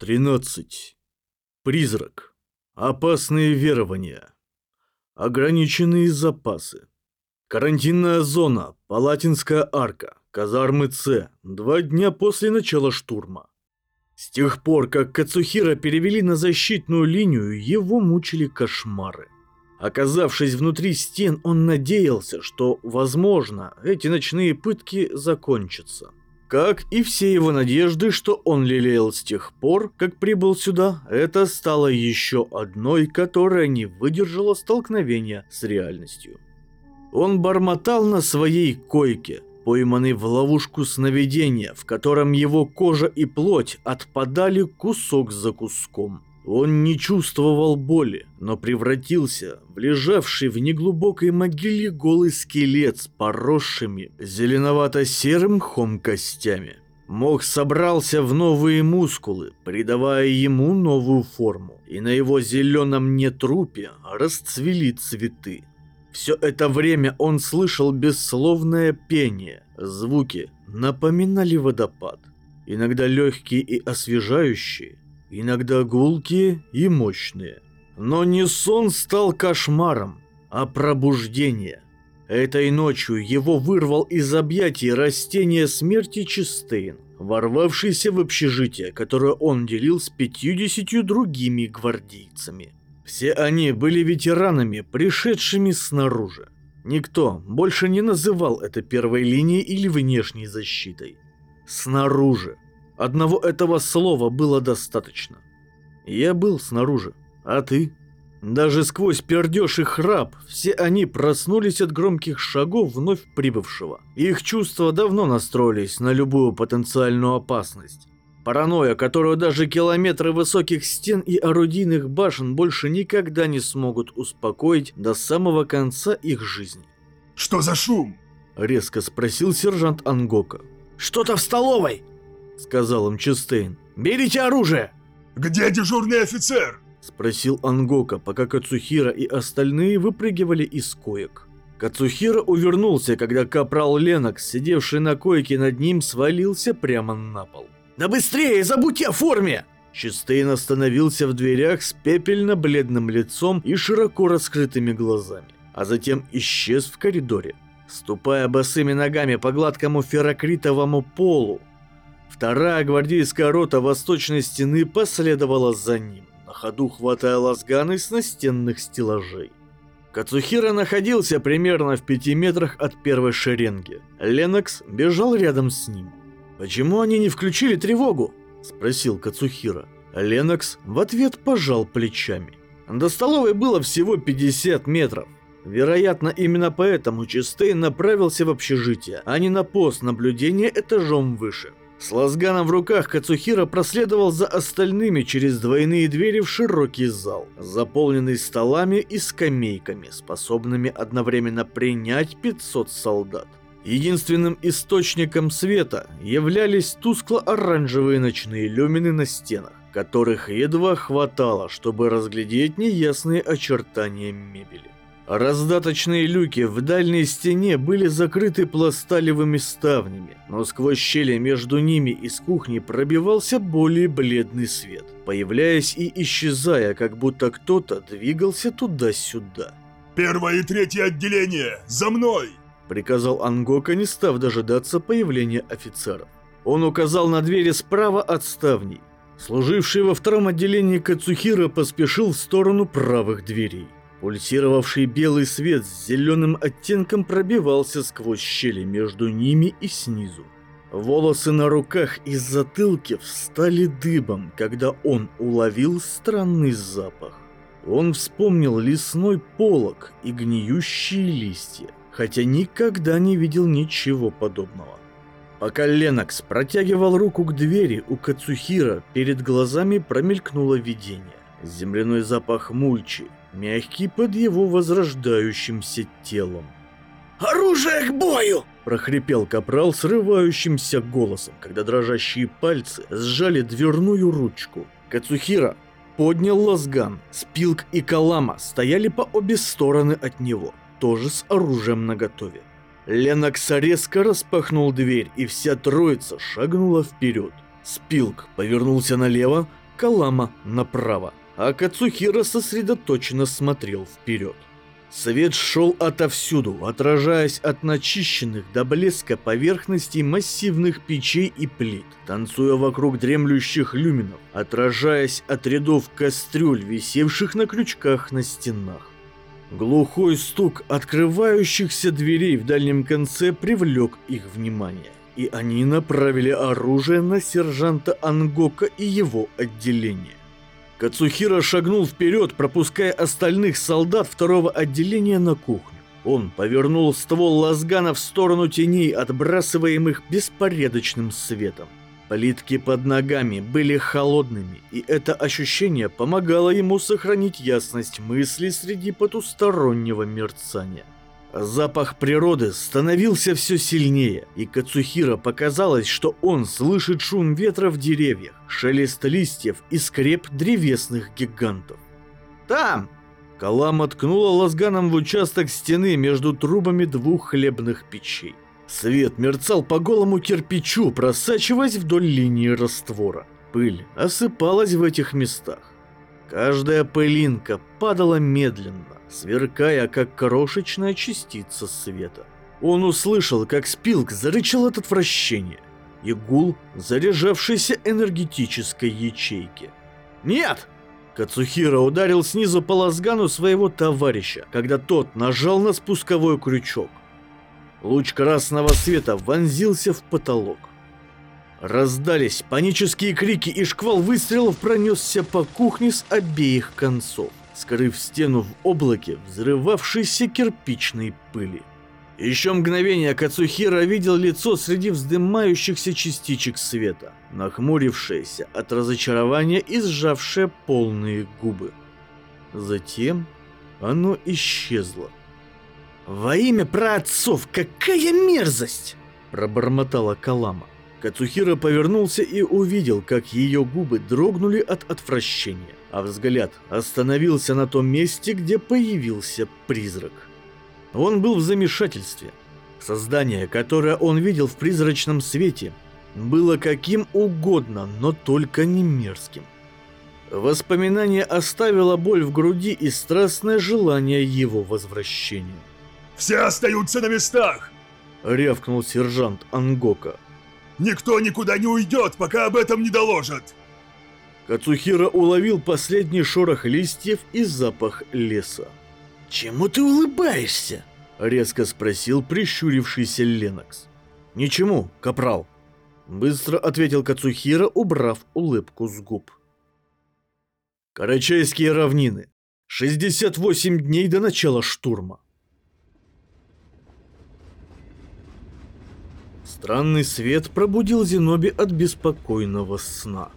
13. Призрак. Опасные верования. Ограниченные запасы. Карантинная зона. Палатинская арка. Казармы С. Два дня после начала штурма. С тех пор, как Кацухира перевели на защитную линию, его мучили кошмары. Оказавшись внутри стен, он надеялся, что, возможно, эти ночные пытки закончатся. Как и все его надежды, что он лелеял с тех пор, как прибыл сюда, это стало еще одной, которая не выдержала столкновения с реальностью. Он бормотал на своей койке, пойманный в ловушку сновидения, в котором его кожа и плоть отпадали кусок за куском. Он не чувствовал боли, но превратился в лежавший в неглубокой могиле голый скелет с поросшими зеленовато-серым хом костями. Мох собрался в новые мускулы, придавая ему новую форму, и на его зеленом нетрупе расцвели цветы. Все это время он слышал бессловное пение, звуки напоминали водопад, иногда легкие и освежающие, иногда гулкие и мощные. Но не сон стал кошмаром, а пробуждение. Этой ночью его вырвал из объятий растения смерти Чистейн, ворвавшийся в общежитие, которое он делил с пятьюдесятью другими гвардейцами. Все они были ветеранами, пришедшими снаружи. Никто больше не называл это первой линией или внешней защитой. Снаружи. Одного этого слова было достаточно. Я был снаружи, а ты? Даже сквозь пердеж и храп все они проснулись от громких шагов вновь прибывшего. Их чувства давно настроились на любую потенциальную опасность. Паранойя, которую даже километры высоких стен и орудийных башен больше никогда не смогут успокоить до самого конца их жизни. «Что за шум?» – резко спросил сержант Ангока. «Что-то в столовой!» — сказал им Честейн. «Берите оружие!» «Где дежурный офицер?» — спросил Ангока, пока Кацухира и остальные выпрыгивали из коек. Кацухира увернулся, когда капрал Ленокс, сидевший на койке над ним, свалился прямо на пол. «Да быстрее, забудьте о форме!» Честейн остановился в дверях с пепельно-бледным лицом и широко раскрытыми глазами, а затем исчез в коридоре. Ступая босыми ногами по гладкому феррокритовому полу, Вторая гвардейская рота восточной стены последовала за ним, на ходу хватая лазганы с настенных стеллажей. Кацухира находился примерно в пяти метрах от первой шеренги. Ленокс бежал рядом с ним. «Почему они не включили тревогу?» – спросил Кацухира. Ленокс в ответ пожал плечами. До столовой было всего 50 метров. Вероятно, именно поэтому Чистейн направился в общежитие, а не на пост наблюдения этажом выше. С лазганом в руках Кацухира проследовал за остальными через двойные двери в широкий зал, заполненный столами и скамейками, способными одновременно принять 500 солдат. Единственным источником света являлись тускло-оранжевые ночные люмины на стенах, которых едва хватало, чтобы разглядеть неясные очертания мебели. Раздаточные люки в дальней стене были закрыты пласталевыми ставнями, но сквозь щели между ними из кухни пробивался более бледный свет, появляясь и исчезая, как будто кто-то двигался туда-сюда. «Первое и третье отделение! За мной!» приказал Ангока, не став дожидаться появления офицеров. Он указал на двери справа от ставней. Служивший во втором отделении Кацухира поспешил в сторону правых дверей. Пульсировавший белый свет с зеленым оттенком пробивался сквозь щели между ними и снизу. Волосы на руках и затылке встали дыбом, когда он уловил странный запах. Он вспомнил лесной полог и гниющие листья, хотя никогда не видел ничего подобного. Пока Ленокс протягивал руку к двери у Кацухира, перед глазами промелькнуло видение. Земляной запах мульчи, мягкий под его возрождающимся телом. «Оружие к бою!» – прохрипел капрал срывающимся голосом, когда дрожащие пальцы сжали дверную ручку. Кацухира поднял лазган, Спилк и Калама стояли по обе стороны от него, тоже с оружием наготове. Ленокс резко распахнул дверь, и вся троица шагнула вперед. Спилк повернулся налево, Калама направо, а Кацухира сосредоточенно смотрел вперед. Свет шел отовсюду, отражаясь от начищенных до блеска поверхностей массивных печей и плит, танцуя вокруг дремлющих люминов, отражаясь от рядов кастрюль, висевших на крючках на стенах. Глухой стук открывающихся дверей в дальнем конце привлек их внимание, и они направили оружие на сержанта Ангока и его отделение. Кацухира шагнул вперед, пропуская остальных солдат второго отделения на кухню. Он повернул ствол лазгана в сторону теней, отбрасываемых беспорядочным светом. Плитки под ногами были холодными, и это ощущение помогало ему сохранить ясность мысли среди потустороннего мерцания. Запах природы становился все сильнее, и Кацухира показалось, что он слышит шум ветра в деревьях, шелест листьев и скреп древесных гигантов. «Там!» Калама ткнула лазганом в участок стены между трубами двух хлебных печей. Свет мерцал по голому кирпичу, просачиваясь вдоль линии раствора. Пыль осыпалась в этих местах. Каждая пылинка падала медленно, сверкая, как крошечная частица света. Он услышал, как Спилк зарычал от отвращения, и гул заряжавшейся энергетической ячейки. «Нет!» Кацухира ударил снизу по лазгану своего товарища, когда тот нажал на спусковой крючок. Луч красного света вонзился в потолок. Раздались панические крики, и шквал выстрелов пронесся по кухне с обеих концов скрыв стену в облаке взрывавшейся кирпичной пыли. Еще мгновение Кацухира видел лицо среди вздымающихся частичек света, нахмурившееся от разочарования и сжавшее полные губы. Затем оно исчезло. «Во имя праотцов, какая мерзость!» – пробормотала Калама. Кацухира повернулся и увидел, как ее губы дрогнули от отвращения а взгляд остановился на том месте, где появился призрак. Он был в замешательстве. Создание, которое он видел в призрачном свете, было каким угодно, но только не мерзким. Воспоминание оставило боль в груди и страстное желание его возвращения. «Все остаются на местах!» — рявкнул сержант Ангока. «Никто никуда не уйдет, пока об этом не доложат!» Кацухира уловил последний шорох листьев и запах леса. «Чему ты улыбаешься?» — резко спросил прищурившийся Ленокс. «Ничему, капрал», — быстро ответил Кацухира, убрав улыбку с губ. Карачайские равнины. 68 дней до начала штурма. Странный свет пробудил Зеноби от беспокойного сна.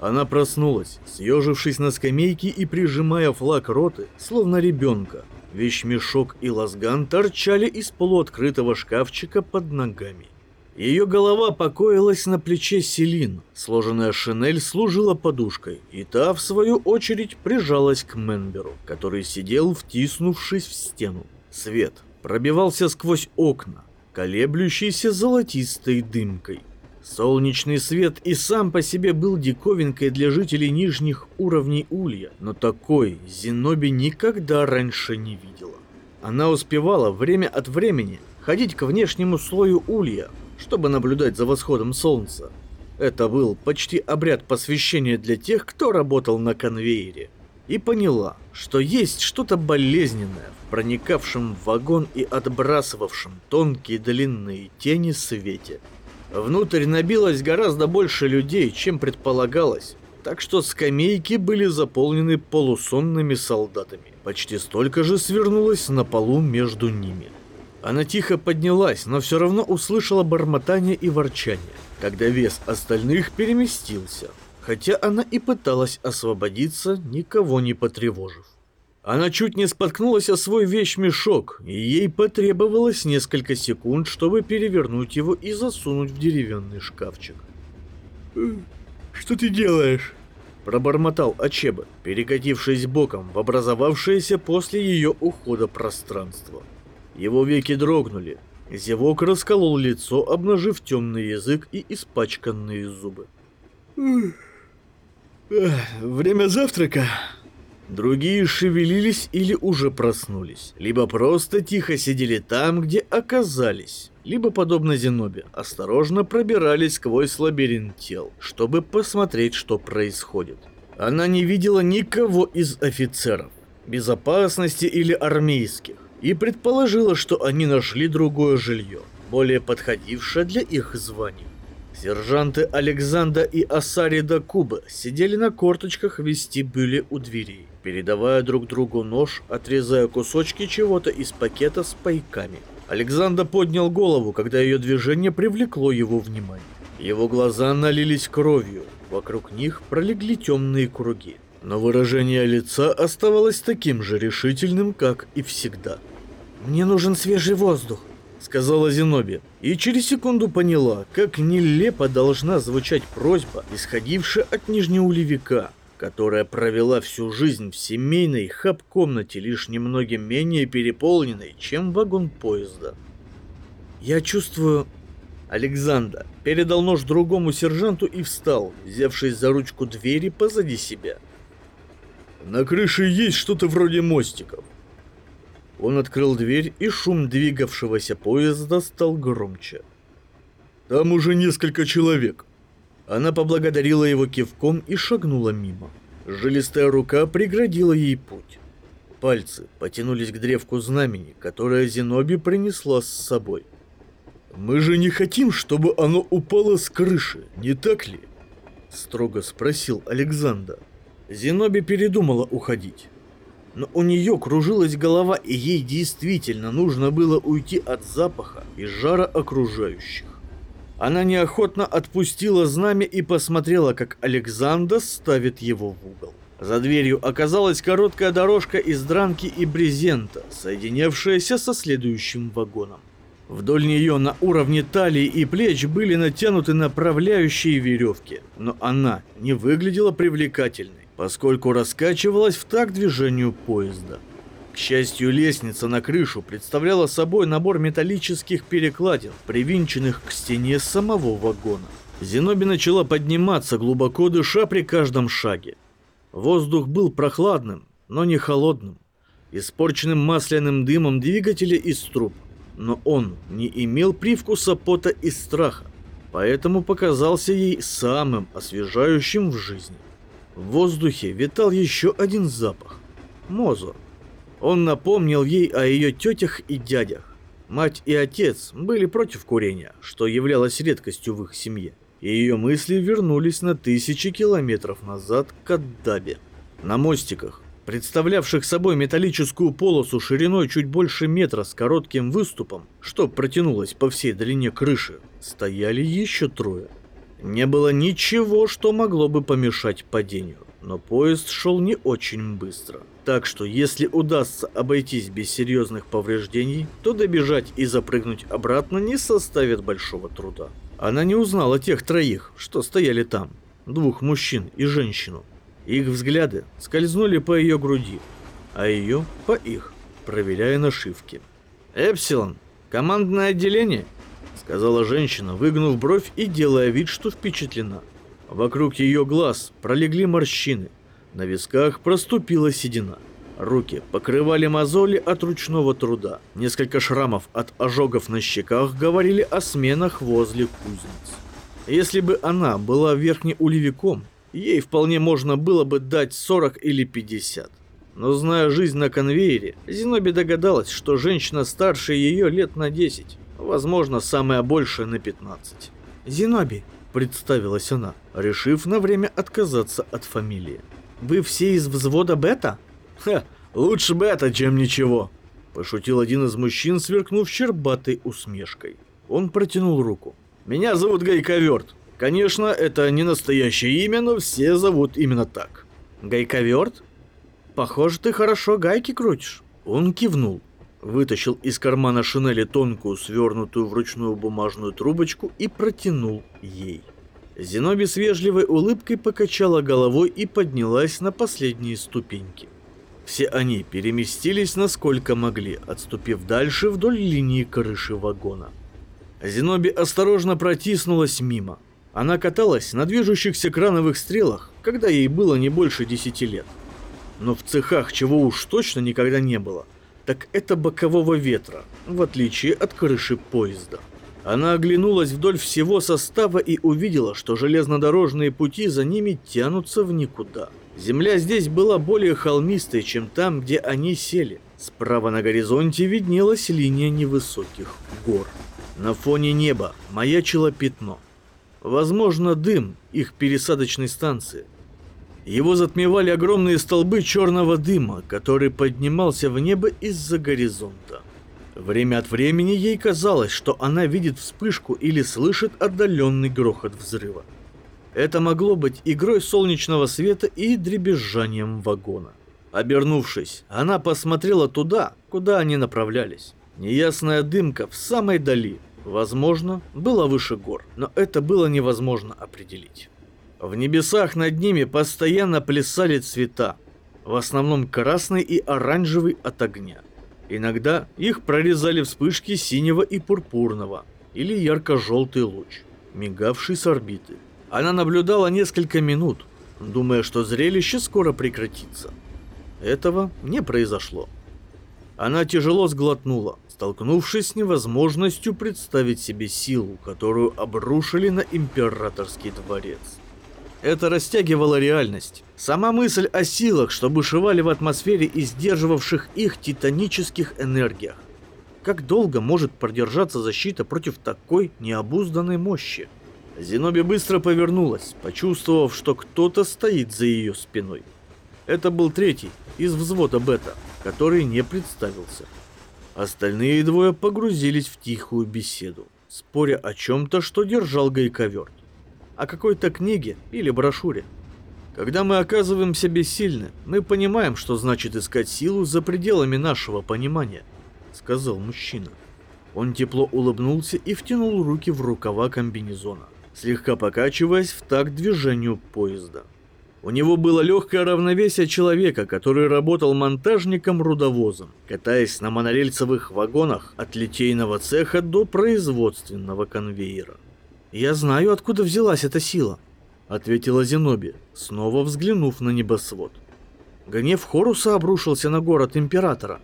Она проснулась, съежившись на скамейке и прижимая флаг роты, словно ребенка. Вещмешок и лазган торчали из полуоткрытого шкафчика под ногами. Ее голова покоилась на плече Селин, сложенная шинель служила подушкой, и та, в свою очередь, прижалась к Менберу, который сидел, втиснувшись в стену. Свет пробивался сквозь окна, колеблющийся золотистой дымкой. Солнечный свет и сам по себе был диковинкой для жителей нижних уровней Улья, но такой Зеноби никогда раньше не видела. Она успевала время от времени ходить к внешнему слою Улья, чтобы наблюдать за восходом солнца. Это был почти обряд посвящения для тех, кто работал на конвейере. И поняла, что есть что-то болезненное в проникавшем в вагон и отбрасывавшем тонкие длинные тени свете. Внутрь набилось гораздо больше людей, чем предполагалось, так что скамейки были заполнены полусонными солдатами. Почти столько же свернулось на полу между ними. Она тихо поднялась, но все равно услышала бормотание и ворчание, когда вес остальных переместился, хотя она и пыталась освободиться, никого не потревожив. Она чуть не споткнулась о свой вещмешок, и ей потребовалось несколько секунд, чтобы перевернуть его и засунуть в деревянный шкафчик. «Что ты делаешь?» Пробормотал Ачеба, перекатившись боком в образовавшееся после ее ухода пространство. Его веки дрогнули, зевок расколол лицо, обнажив темный язык и испачканные зубы. время завтрака. Другие шевелились или уже проснулись, либо просто тихо сидели там, где оказались, либо, подобно Зенобе, осторожно пробирались сквозь лабиринт тел, чтобы посмотреть, что происходит. Она не видела никого из офицеров, безопасности или армейских, и предположила, что они нашли другое жилье, более подходившее для их званий. Сержанты Александра и Асарида Куба сидели на корточках в вестибюле у дверей, передавая друг другу нож, отрезая кусочки чего-то из пакета с пайками. Александр поднял голову, когда ее движение привлекло его внимание. Его глаза налились кровью, вокруг них пролегли темные круги. Но выражение лица оставалось таким же решительным, как и всегда. «Мне нужен свежий воздух», — сказала Зеноби, и через секунду поняла, как нелепо должна звучать просьба, исходившая от нижнеулевика, которая провела всю жизнь в семейной хаб-комнате, лишь немногим менее переполненной, чем вагон поезда. «Я чувствую...» Александр передал нож другому сержанту и встал, взявшись за ручку двери позади себя. «На крыше есть что-то вроде мостиков. Он открыл дверь, и шум двигавшегося поезда стал громче. «Там уже несколько человек». Она поблагодарила его кивком и шагнула мимо. Жилистая рука преградила ей путь. Пальцы потянулись к древку знамени, которое Зеноби принесла с собой. «Мы же не хотим, чтобы оно упало с крыши, не так ли?» Строго спросил Александр. Зеноби передумала уходить но у нее кружилась голова, и ей действительно нужно было уйти от запаха и жара окружающих. Она неохотно отпустила знамя и посмотрела, как Александр ставит его в угол. За дверью оказалась короткая дорожка из дранки и брезента, соединявшаяся со следующим вагоном. Вдоль нее на уровне талии и плеч были натянуты направляющие веревки, но она не выглядела привлекательной поскольку раскачивалась в такт движению поезда. К счастью, лестница на крышу представляла собой набор металлических перекладин, привинченных к стене самого вагона. Зеноби начала подниматься, глубоко дыша при каждом шаге. Воздух был прохладным, но не холодным, испорченным масляным дымом двигателя из труб, но он не имел привкуса пота и страха, поэтому показался ей самым освежающим в жизни. В воздухе витал еще один запах – мозор. Он напомнил ей о ее тетях и дядях. Мать и отец были против курения, что являлось редкостью в их семье. И ее мысли вернулись на тысячи километров назад к Аддабе. На мостиках, представлявших собой металлическую полосу шириной чуть больше метра с коротким выступом, что протянулось по всей длине крыши, стояли еще трое. Не было ничего, что могло бы помешать падению, но поезд шел не очень быстро. Так что если удастся обойтись без серьезных повреждений, то добежать и запрыгнуть обратно не составит большого труда. Она не узнала тех троих, что стояли там, двух мужчин и женщину. Их взгляды скользнули по ее груди, а ее по их, проверяя нашивки. «Эпсилон, командное отделение?» сказала женщина, выгнув бровь и делая вид, что впечатлена. Вокруг ее глаз пролегли морщины, на висках проступила седина. Руки покрывали мозоли от ручного труда. Несколько шрамов от ожогов на щеках говорили о сменах возле кузниц. Если бы она была верхнеулевиком, ей вполне можно было бы дать 40 или 50. Но зная жизнь на конвейере, Зиноби догадалась, что женщина старше ее лет на 10. Возможно, самое большее на 15. «Зиноби», — представилась она, решив на время отказаться от фамилии. «Вы все из взвода Бета?» «Ха, лучше Бета, чем ничего», — пошутил один из мужчин, сверкнув щербатой усмешкой. Он протянул руку. «Меня зовут Гайковерт. Конечно, это не настоящее имя, но все зовут именно так». «Гайковерт? Похоже, ты хорошо гайки крутишь». Он кивнул вытащил из кармана шинели тонкую, свернутую вручную бумажную трубочку и протянул ей. Зеноби с вежливой улыбкой покачала головой и поднялась на последние ступеньки. Все они переместились насколько могли, отступив дальше вдоль линии крыши вагона. Зеноби осторожно протиснулась мимо. Она каталась на движущихся крановых стрелах, когда ей было не больше десяти лет. Но в цехах чего уж точно никогда не было, так это бокового ветра, в отличие от крыши поезда. Она оглянулась вдоль всего состава и увидела, что железнодорожные пути за ними тянутся в никуда. Земля здесь была более холмистой, чем там, где они сели. Справа на горизонте виднелась линия невысоких гор. На фоне неба маячило пятно. Возможно, дым их пересадочной станции. Его затмевали огромные столбы черного дыма, который поднимался в небо из-за горизонта. Время от времени ей казалось, что она видит вспышку или слышит отдаленный грохот взрыва. Это могло быть игрой солнечного света и дребезжанием вагона. Обернувшись, она посмотрела туда, куда они направлялись. Неясная дымка в самой дали, возможно, была выше гор, но это было невозможно определить. В небесах над ними постоянно плясали цвета, в основном красный и оранжевый от огня. Иногда их прорезали вспышки синего и пурпурного, или ярко-желтый луч, мигавший с орбиты. Она наблюдала несколько минут, думая, что зрелище скоро прекратится. Этого не произошло. Она тяжело сглотнула, столкнувшись с невозможностью представить себе силу, которую обрушили на императорский дворец. Это растягивало реальность. Сама мысль о силах, что бушевали в атмосфере и сдерживавших их титанических энергиях. Как долго может продержаться защита против такой необузданной мощи? Зеноби быстро повернулась, почувствовав, что кто-то стоит за ее спиной. Это был третий из взвода бета, который не представился. Остальные двое погрузились в тихую беседу, споря о чем-то, что держал гайковерт о какой-то книге или брошюре. Когда мы оказываемся бессильны, мы понимаем, что значит искать силу за пределами нашего понимания, сказал мужчина. Он тепло улыбнулся и втянул руки в рукава комбинезона, слегка покачиваясь в такт движению поезда. У него было легкое равновесие человека, который работал монтажником-рудовозом, катаясь на монорельсовых вагонах от литейного цеха до производственного конвейера. «Я знаю, откуда взялась эта сила», — ответила Зеноби, снова взглянув на небосвод. Гнев Хоруса обрушился на город Императора.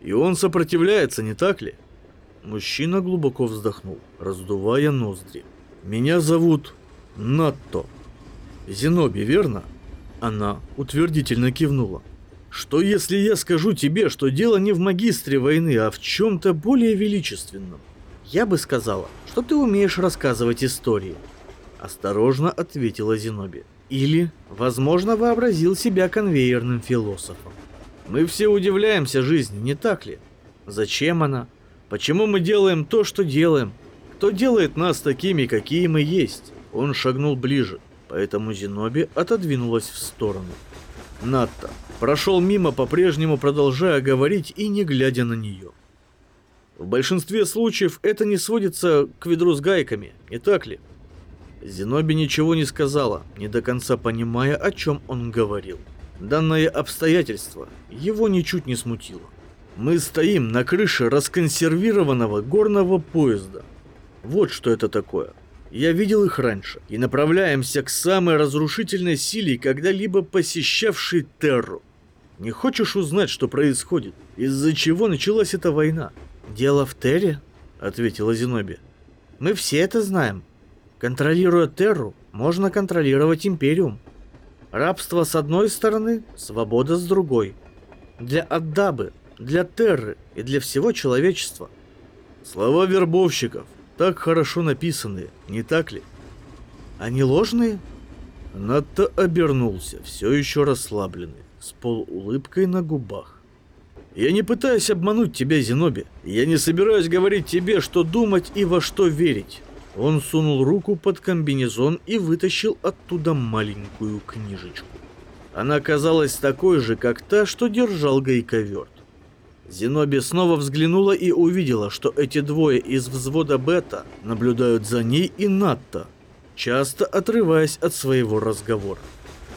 И он сопротивляется, не так ли? Мужчина глубоко вздохнул, раздувая ноздри. «Меня зовут Натто. Зеноби, верно?» Она утвердительно кивнула. «Что если я скажу тебе, что дело не в магистре войны, а в чем-то более величественном?» «Я бы сказала, что ты умеешь рассказывать истории», — осторожно ответила Зеноби. «Или, возможно, вообразил себя конвейерным философом. Мы все удивляемся жизни, не так ли? Зачем она? Почему мы делаем то, что делаем? Кто делает нас такими, какие мы есть?» Он шагнул ближе, поэтому Зеноби отодвинулась в сторону. Натта прошел мимо, по-прежнему продолжая говорить и не глядя на нее. В большинстве случаев это не сводится к ведру с гайками, не так ли? Зеноби ничего не сказала, не до конца понимая, о чем он говорил. Данное обстоятельство его ничуть не смутило. Мы стоим на крыше расконсервированного горного поезда. Вот что это такое. Я видел их раньше и направляемся к самой разрушительной силе, когда-либо посещавшей Терру. Не хочешь узнать, что происходит? Из-за чего началась эта война? «Дело в Терре», — ответила Зеноби. «Мы все это знаем. Контролируя Терру, можно контролировать Империум. Рабство с одной стороны, свобода с другой. Для Аддабы, для Терры и для всего человечества». «Слова вербовщиков, так хорошо написанные, не так ли?» «Они ложные?» Натто обернулся, все еще расслабленный, с полуулыбкой на губах. Я не пытаюсь обмануть тебя, Зеноби. Я не собираюсь говорить тебе, что думать и во что верить. Он сунул руку под комбинезон и вытащил оттуда маленькую книжечку. Она казалась такой же, как та, что держал гайковерт. Зеноби снова взглянула и увидела, что эти двое из взвода Бета наблюдают за ней и Натта, часто отрываясь от своего разговора.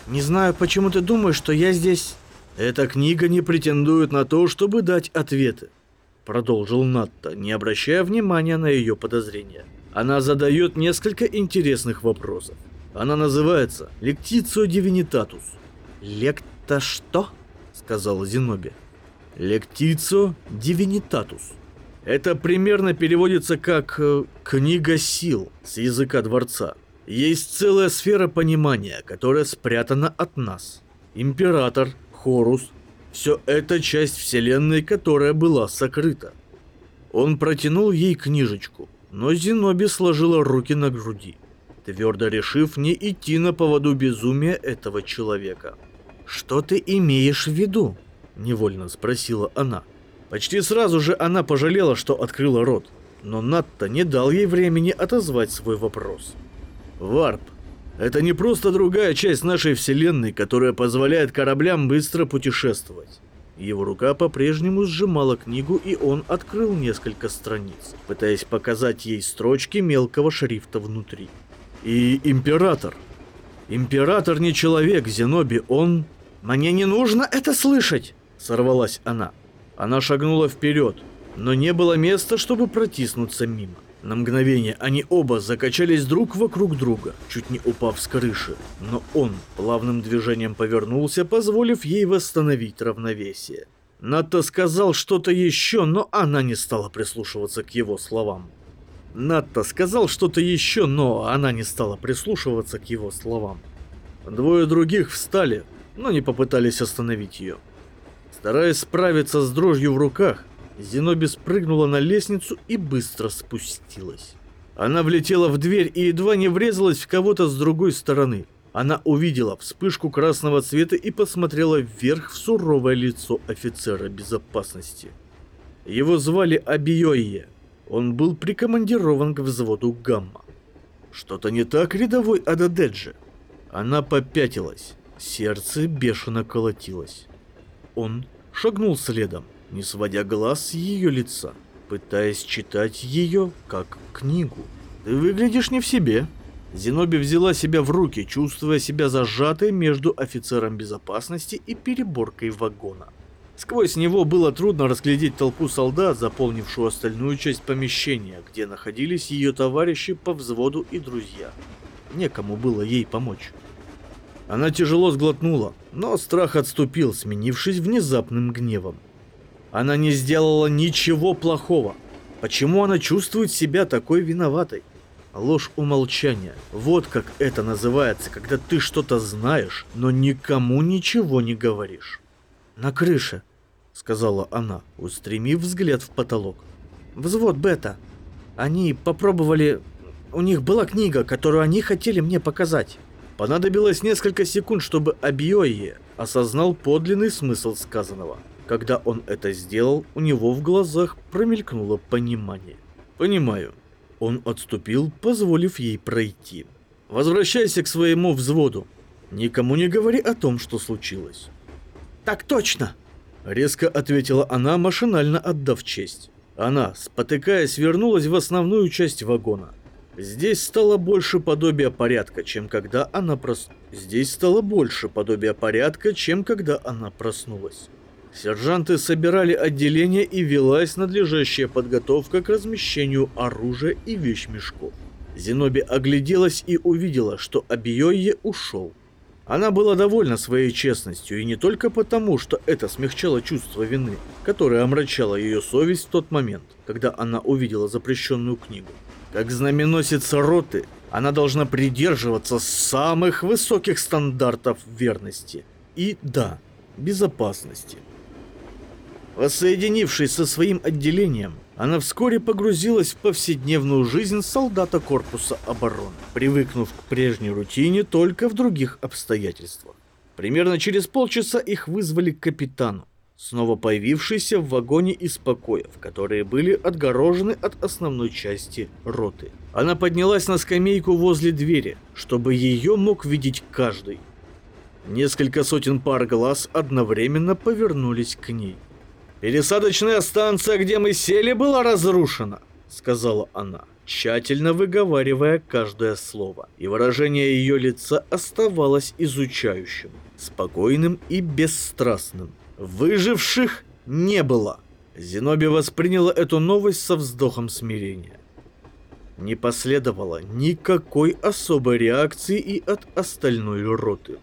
«Не знаю, почему ты думаешь, что я здесь эта книга не претендует на то, чтобы дать ответы, продолжил Натта, не обращая внимания на ее подозрения. Она задает несколько интересных вопросов. Она называется Lectitio Divinitatus. Лекта что? Сказала Зеноби. Lectitio Divinitatus. Это примерно переводится как э, «книга сил» с языка дворца. Есть целая сфера понимания, которая спрятана от нас. Император, Хорус – все это часть вселенной, которая была сокрыта. Он протянул ей книжечку, но Зеноби сложила руки на груди, твердо решив не идти на поводу безумия этого человека. «Что ты имеешь в виду?» – невольно спросила она. – Почти сразу же она пожалела, что открыла рот, но Натта не дал ей времени отозвать свой вопрос. «Варп, это не просто другая часть нашей вселенной, которая позволяет кораблям быстро путешествовать». Его рука по-прежнему сжимала книгу, и он открыл несколько страниц, пытаясь показать ей строчки мелкого шрифта внутри. И император. Император не человек, Зеноби, он... «Мне не нужно это слышать!» — сорвалась она. Она шагнула вперед, но не было места, чтобы протиснуться мимо. На мгновение они оба закачались друг вокруг друга, чуть не упав с крыши, но он плавным движением повернулся, позволив ей восстановить равновесие. Натто сказал что-то еще, но она не стала прислушиваться к его словам. Натто сказал что-то еще, но она не стала прислушиваться к его словам. Двое других встали, но не попытались остановить ее. Стараясь справиться с дрожью в руках, Зеноби спрыгнула на лестницу и быстро спустилась. Она влетела в дверь и едва не врезалась в кого-то с другой стороны. Она увидела вспышку красного цвета и посмотрела вверх в суровое лицо офицера безопасности. Его звали Абиойе. Он был прикомандирован к взводу Гамма. Что-то не так, рядовой Ададеджи. Она попятилась. Сердце бешено колотилось. Он шагнул следом, не сводя глаз с ее лица, пытаясь читать ее как книгу. «Ты выглядишь не в себе». Зеноби взяла себя в руки, чувствуя себя зажатой между офицером безопасности и переборкой вагона. Сквозь него было трудно разглядеть толпу солдат, заполнившую остальную часть помещения, где находились ее товарищи по взводу и друзья. Некому было ей помочь. Она тяжело сглотнула, но страх отступил, сменившись внезапным гневом. Она не сделала ничего плохого. Почему она чувствует себя такой виноватой? Ложь умолчания. Вот как это называется, когда ты что-то знаешь, но никому ничего не говоришь. «На крыше», — сказала она, устремив взгляд в потолок. «Взвод Бета. Они попробовали... У них была книга, которую они хотели мне показать. Понадобилось несколько секунд, чтобы Абиойе осознал подлинный смысл сказанного. Когда он это сделал, у него в глазах промелькнуло понимание. «Понимаю». Он отступил, позволив ей пройти. «Возвращайся к своему взводу. Никому не говори о том, что случилось». «Так точно!» Резко ответила она, машинально отдав честь. Она, спотыкаясь, вернулась в основную часть вагона. Здесь стало больше подобия порядка, чем когда она прос... Здесь стало больше подобия порядка, чем когда она проснулась. Сержанты собирали отделение и велась надлежащая подготовка к размещению оружия и вещмешков. Зеноби огляделась и увидела, что Абиойе ушел. Она была довольна своей честностью, и не только потому, что это смягчало чувство вины, которое омрачало ее совесть в тот момент, когда она увидела запрещенную книгу. Как знаменосец роты, она должна придерживаться самых высоких стандартов верности и, да, безопасности. Воссоединившись со своим отделением, она вскоре погрузилась в повседневную жизнь солдата корпуса обороны, привыкнув к прежней рутине только в других обстоятельствах. Примерно через полчаса их вызвали к капитану, снова появившийся в вагоне из покоев, которые были отгорожены от основной части роты. Она поднялась на скамейку возле двери, чтобы ее мог видеть каждый. Несколько сотен пар глаз одновременно повернулись к ней. «Пересадочная станция, где мы сели, была разрушена», — сказала она, тщательно выговаривая каждое слово, и выражение ее лица оставалось изучающим, спокойным и бесстрастным. Выживших не было. Зеноби восприняла эту новость со вздохом смирения. Не последовало никакой особой реакции и от остальной роты.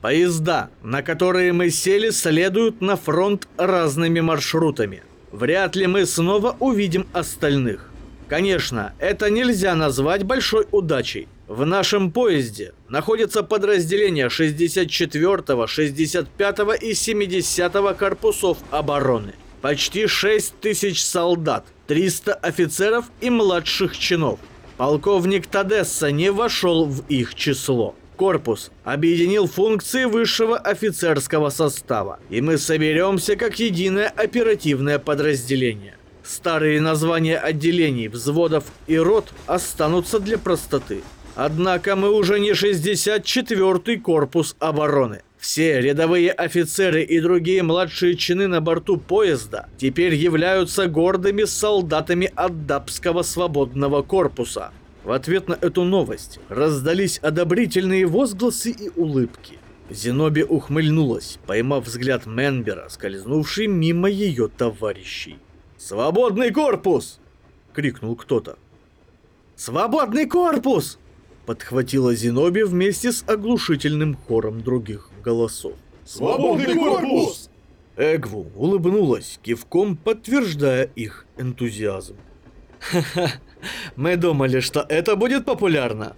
Поезда, на которые мы сели, следуют на фронт разными маршрутами. Вряд ли мы снова увидим остальных. Конечно, это нельзя назвать большой удачей. В нашем поезде находятся подразделения 64-го, 65-го и 70-го корпусов обороны. Почти 6 тысяч солдат, 300 офицеров и младших чинов. Полковник Тадесса не вошел в их число. Корпус объединил функции высшего офицерского состава, и мы соберемся как единое оперативное подразделение. Старые названия отделений, взводов и рот останутся для простоты. Однако мы уже не 64-й корпус обороны. Все рядовые офицеры и другие младшие чины на борту поезда теперь являются гордыми солдатами Аддабского свободного корпуса. В ответ на эту новость раздались одобрительные возгласы и улыбки. Зеноби ухмыльнулась, поймав взгляд Менбера, скользнувший мимо ее товарищей. «Свободный корпус!» — крикнул кто-то. «Свободный корпус!» — подхватила Зеноби вместе с оглушительным хором других голосов. Свободный корпус! Эгву улыбнулась, кивком подтверждая их энтузиазм. «Ха-ха, мы думали, что это будет популярно!»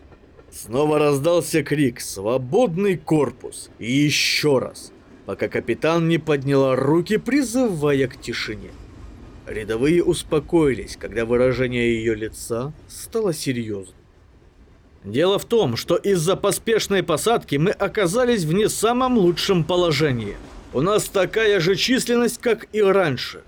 Снова раздался крик «Свободный корпус!» И еще раз, пока капитан не подняла руки, призывая к тишине. Рядовые успокоились, когда выражение ее лица стало серьезным. Дело в том, что из-за поспешной посадки мы оказались в не самом лучшем положении. У нас такая же численность, как и раньше.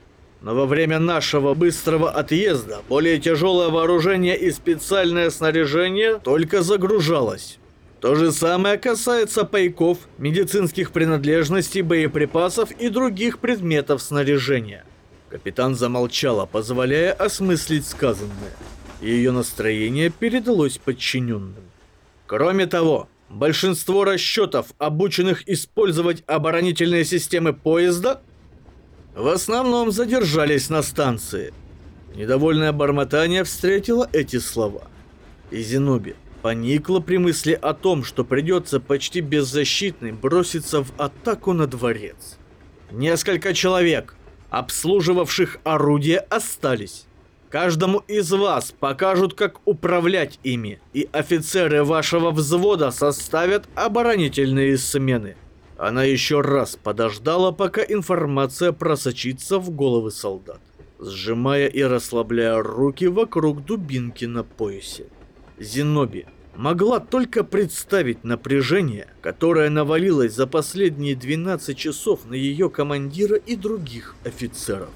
Но во время нашего быстрого отъезда более тяжелое вооружение и специальное снаряжение только загружалось. То же самое касается пайков, медицинских принадлежностей, боеприпасов и других предметов снаряжения. Капитан замолчала, позволяя осмыслить сказанное. Ее настроение передалось подчиненным. Кроме того, большинство расчетов, обученных использовать оборонительные системы поезда, в основном задержались на станции. Недовольное бормотание встретило эти слова. И Зеноби поникла при мысли о том, что придется почти беззащитной броситься в атаку на дворец. Несколько человек, обслуживавших орудия, остались. Каждому из вас покажут, как управлять ими, и офицеры вашего взвода составят оборонительные смены. Она еще раз подождала, пока информация просочится в головы солдат, сжимая и расслабляя руки вокруг дубинки на поясе. Зеноби могла только представить напряжение, которое навалилось за последние 12 часов на ее командира и других офицеров.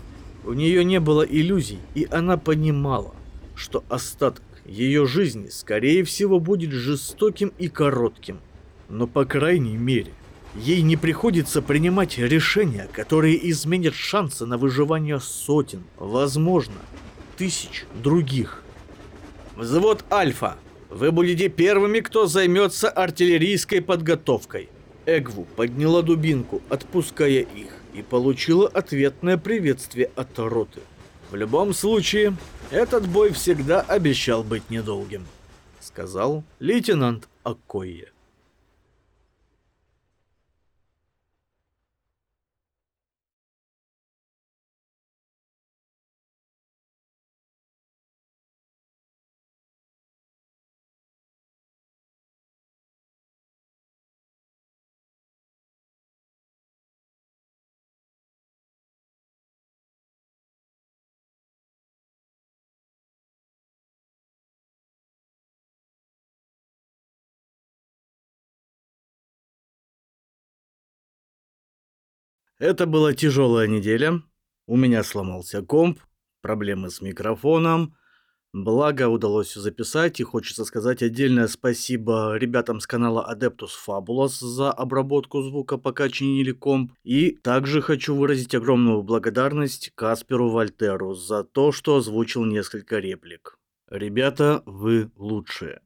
У нее не было иллюзий, и она понимала, что остаток ее жизни, скорее всего, будет жестоким и коротким. Но, по крайней мере, ей не приходится принимать решения, которые изменят шансы на выживание сотен, возможно, тысяч других. Взвод Альфа, вы будете первыми, кто займется артиллерийской подготовкой. Эгву подняла дубинку, отпуская их, и получила ответное приветствие от роты. В любом случае, этот бой всегда обещал быть недолгим, сказал лейтенант Аккойе. Это была тяжелая неделя. У меня сломался комп, проблемы с микрофоном. Благо удалось все записать, и хочется сказать отдельное спасибо ребятам с канала Adeptus Fabulas за обработку звука, пока чинили комп. И также хочу выразить огромную благодарность Касперу Вольтеру за то, что озвучил несколько реплик. Ребята, вы лучшие.